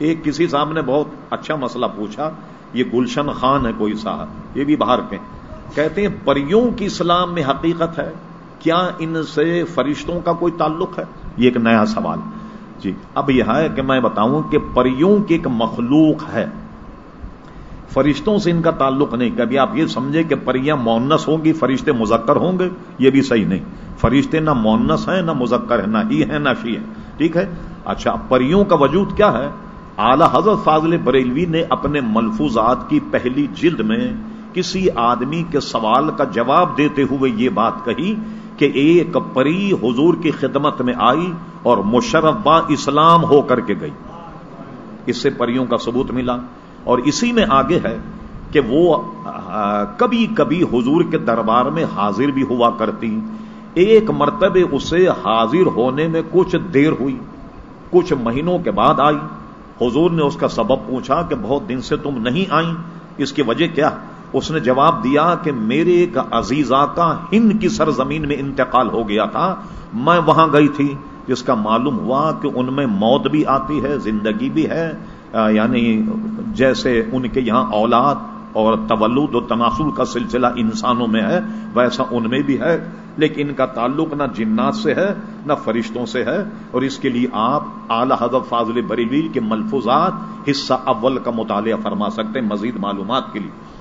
ایک کسی صاحب نے بہت اچھا مسئلہ پوچھا، یہ گلشن خان ہے کوئی صاحب، یہ بھی باہر کے۔ کہتے ہیں، پریوں کی اسلام میں حقیقت ہے؟ کیا ان سے فرشتوں کا کوئی تعلق ہے؟ یہ ایک نیا سوال۔ جی اب یہ ہے کہ میں بتاؤں کہ پریوں کی ایک مخلوق ہے۔ فرشتوں سے ان کا تعلق نہیں۔ کبھی آپ یہ سمجھے کہ پریاں مونس ہوں گی، فرشتے مذکر ہوں گے؟ یہ بھی صحیح نہیں۔ فرشتے نہ مونس ہیں، نہ مذکر ہیں، نہ ہی ہیں، نہ شی ہیں۔ ٹھیک ہے؟ اچھا پریوں کا وجود کیا ہے؟ اعلی حضرت فاضل بریلوی نے اپنے ملفوظات کی پہلی جلد میں کسی آدمی کے سوال کا جواب دیتے ہوئے یہ بات کہی کہ ایک پری حضور کی خدمت میں آئی اور مشرف با اسلام ہو کر کے گئی۔ اس سے پریوں کا ثبوت ملا۔ اور اسی میں آگے ہے کہ وہ کبھی کبھی حضور کے دربار میں حاضر بھی ہوا کرتی۔ ایک مرتبہ اسے حاضر ہونے میں کچھ دیر ہوئی۔ کچھ مہینوں کے بعد آئی۔ حضور نے اس کا سبب پوچھا کہ بہت دن سے تم نہیں آئی اس کی وجہ کیا؟ اس نے جواب دیا کہ میرے ایک عزیزہ کا ہند کی سرزمین میں انتقال ہو گیا تھا۔ میں وہاں گئی تھی، جس کا معلوم ہوا کہ ان میں موت بھی آتی ہے، زندگی بھی ہے۔ یعنی جیسے ان کے یہاں اولاد اور تولد و تناسل کا سلسلہ انسانوں میں ہے، ویسا ان میں بھی ہے۔ لیکن ان کا تعلق نہ جنات سے ہے، نہ فرشتوں سے ہے۔ اور اس کے لیے آپ اعلی حضرت فاضل بریلی کے ملفوظات حصہ اول کا مطالعہ فرما سکتے ہیں مزید معلومات کے لیے۔